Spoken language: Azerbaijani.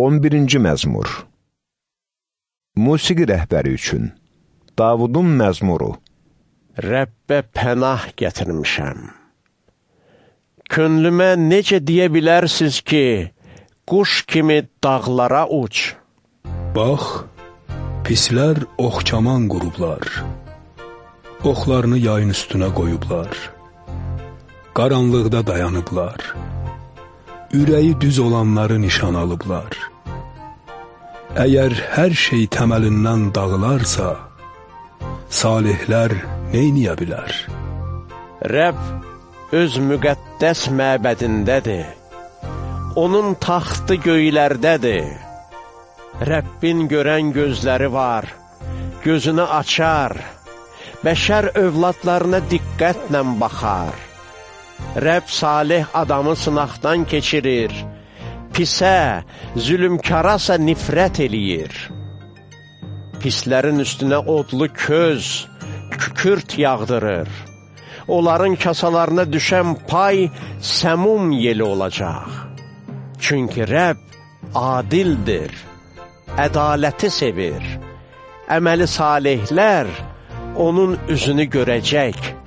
11-ci məzmur Musiqi rəhbəri üçün Davudun məzmuru Rəbbə pənah gətirmişəm. Könlümə necə deyə bilərsiz ki, quş kimi dağlara uç? Bax, pislər oxçaman qurublar. Oxlarını yayın üstünə qoyublar. Qaranlıqda dayanıblar. Ürəyi düz olanları nişan alıblar. Əgər hər şey təməlindən dağılarsa, salihlər neyniyə bilər? Rəbb öz müqəddəs məbədindədir. Onun taxtı göylərdədir. Rəbbin görən gözləri var, gözünü açar, bəşər övladlarına diqqətlə baxar. Rəbb salih adamı sınaqdan keçirir, pisə, zülümkarasa nifrət eləyir. Pislərin üstünə odlu köz, kükürt yağdırır. Onların kasalarına düşən pay səmum yeli olacaq. Çünki Rəbb adildir, ədaləti sevir. Əməli salihlər onun üzünü görəcək.